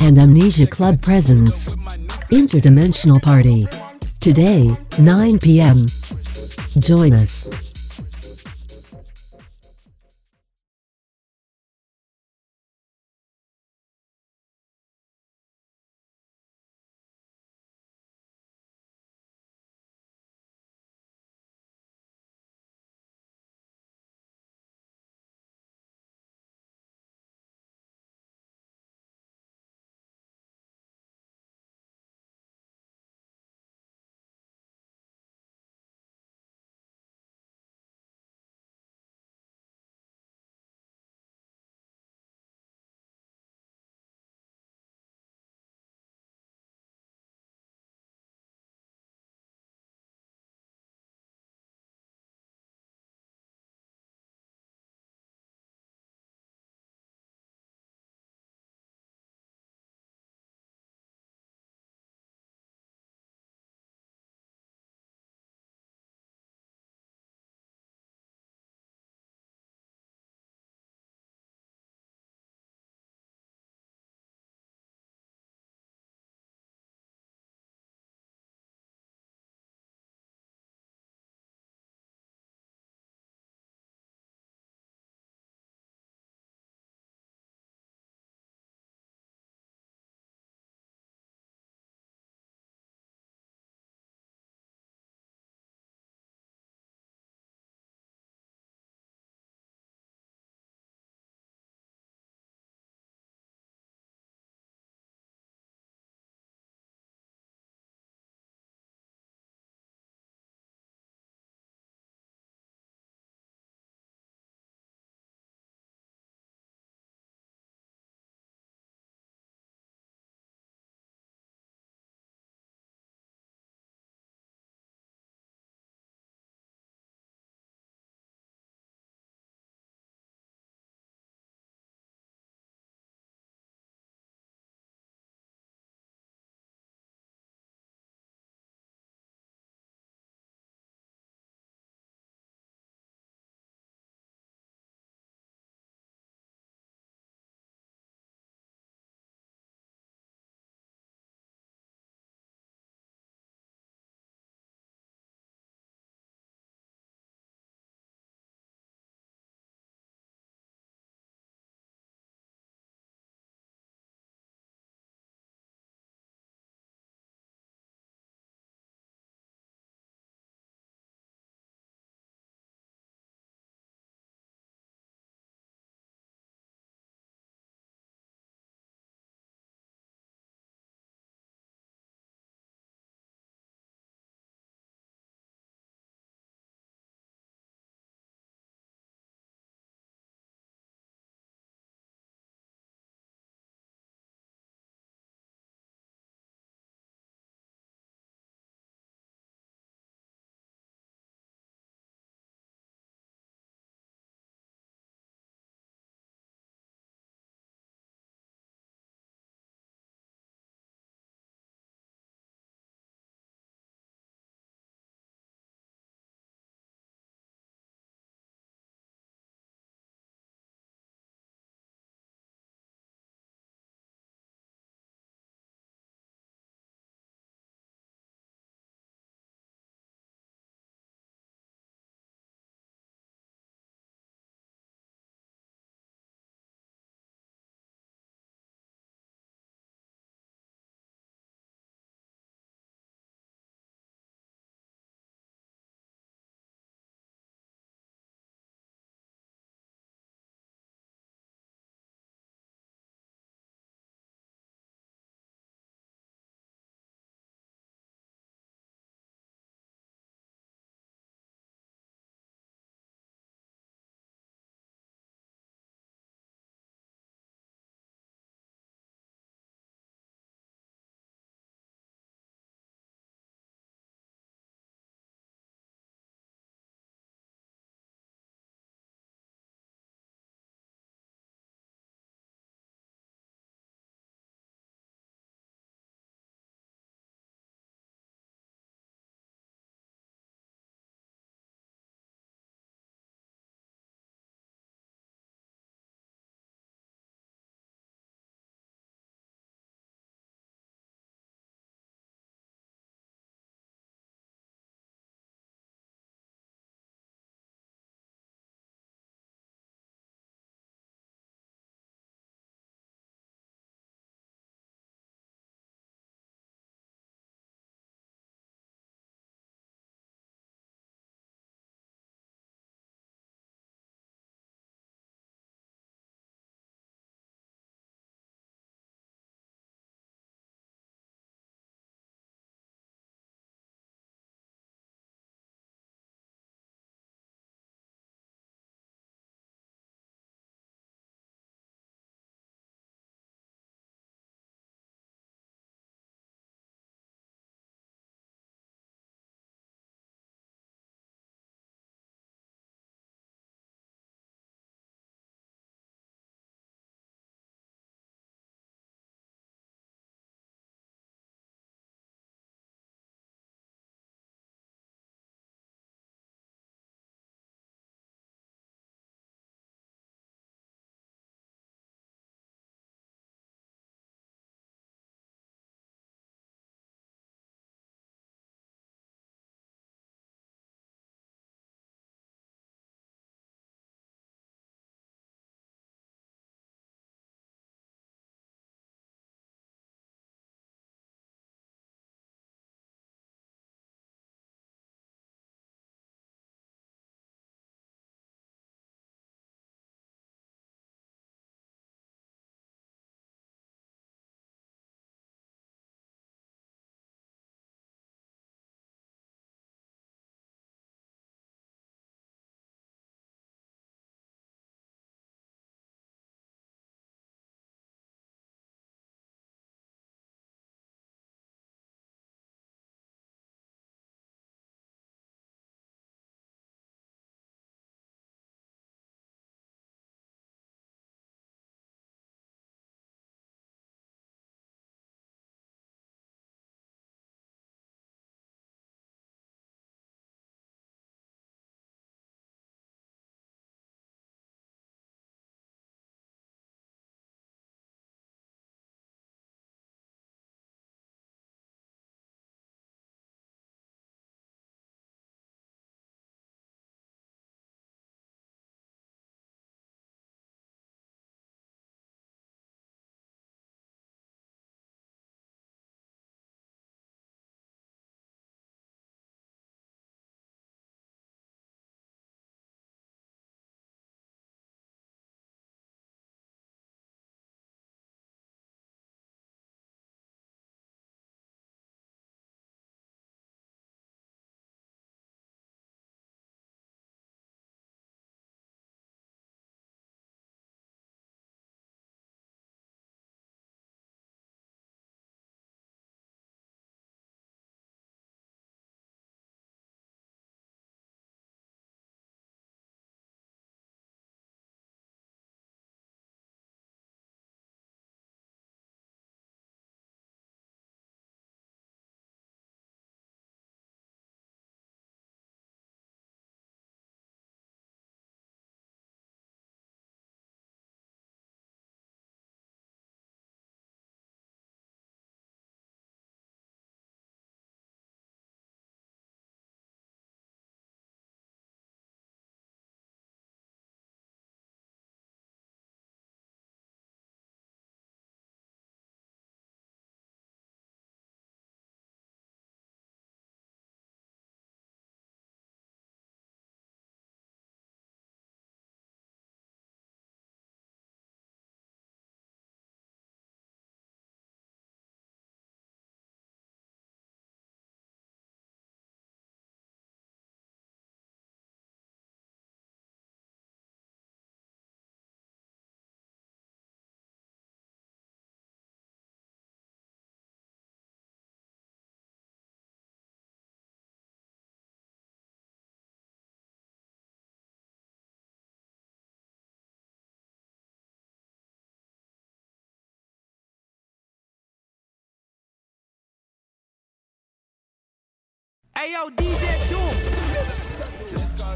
And Amnesia Club presents Interdimensional Party. Today, 9 p.m. Join us.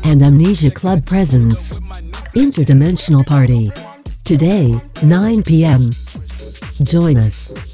And Amnesia Club presents Interdimensional Party. Today, 9 p.m. Join us.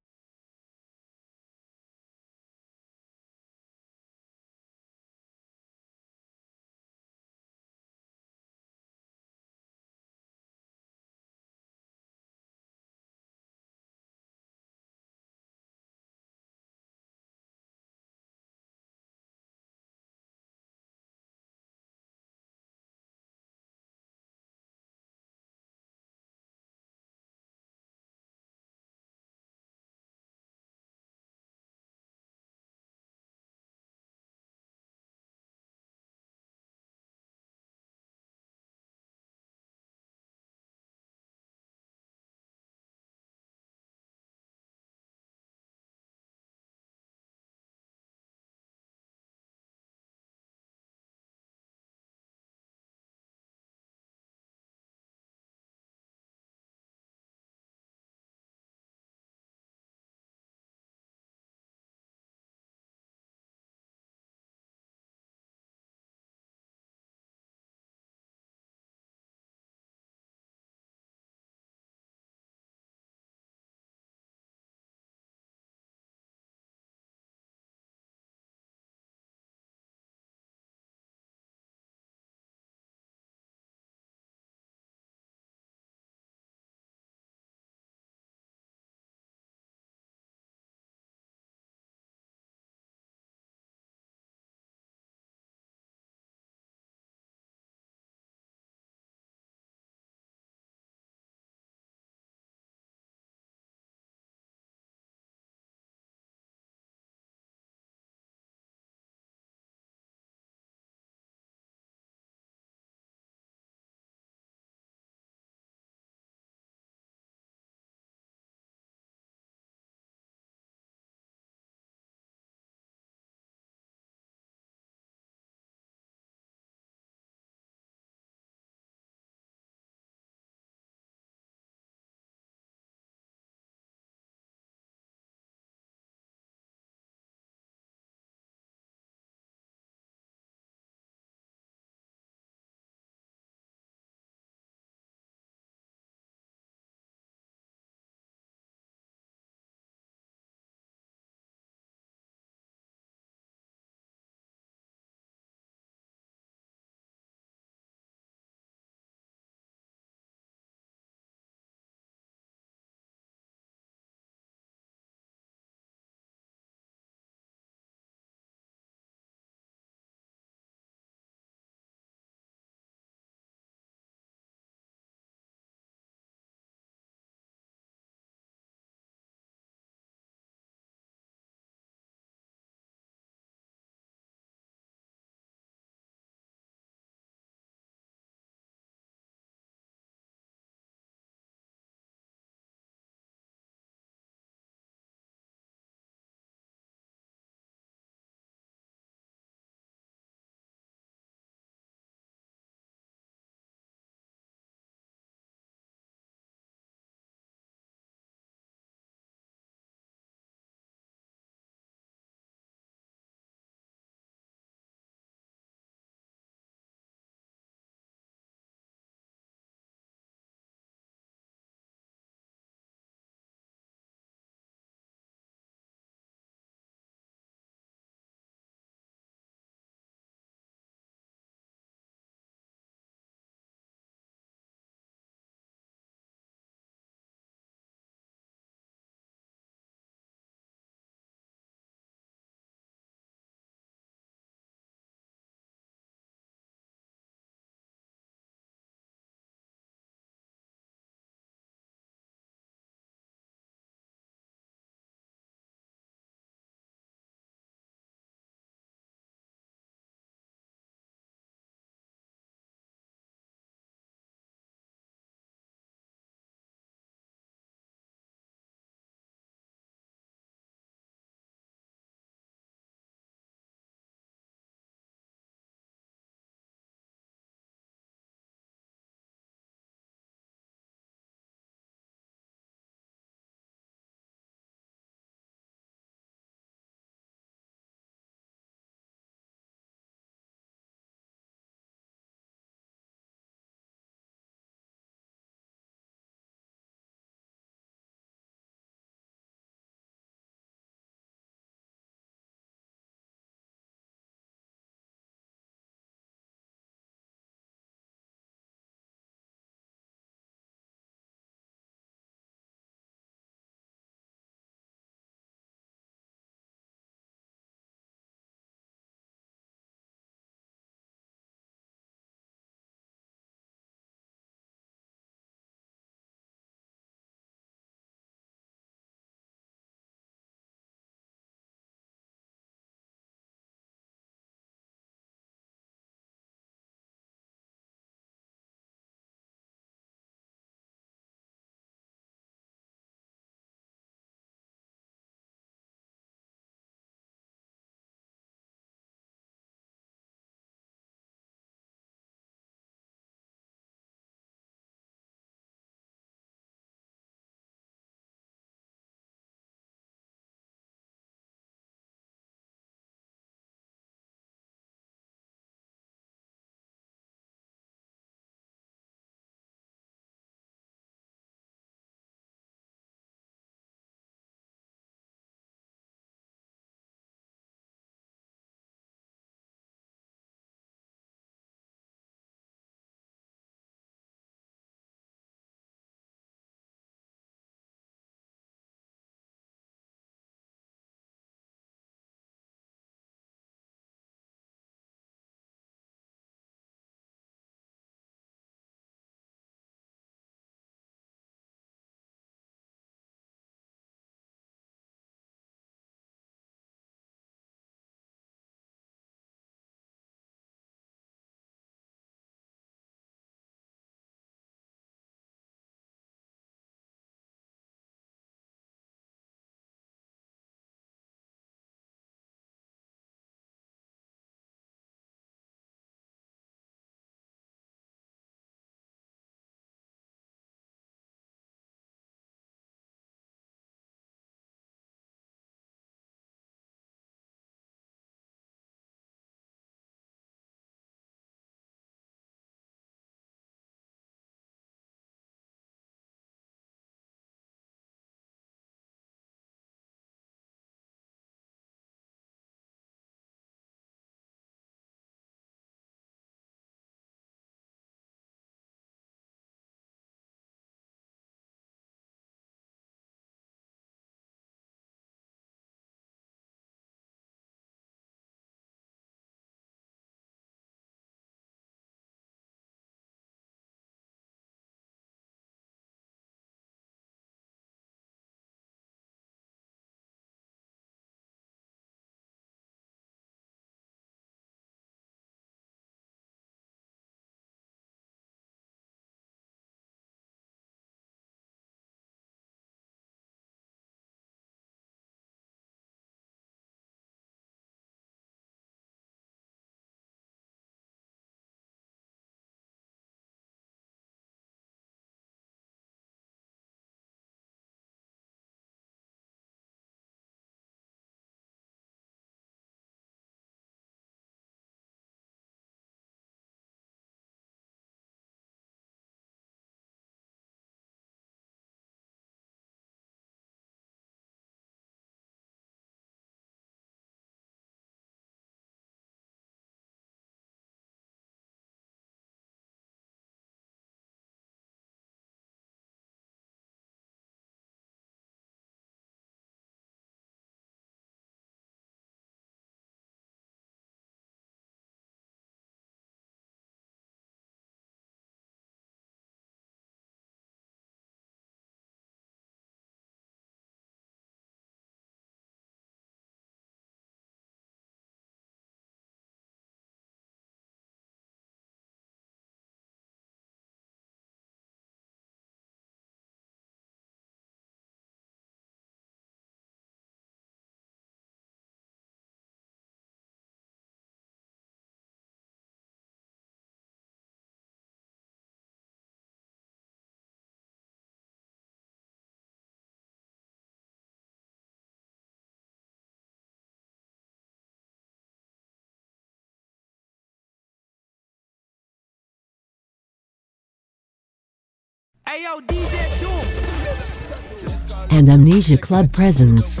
And Amnesia Club presents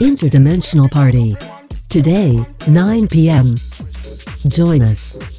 Interdimensional Party. Today, 9 p.m. Join us.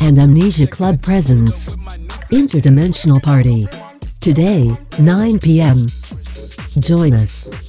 And Amnesia Club presents Interdimensional Party. Today, 9 p.m. Join us.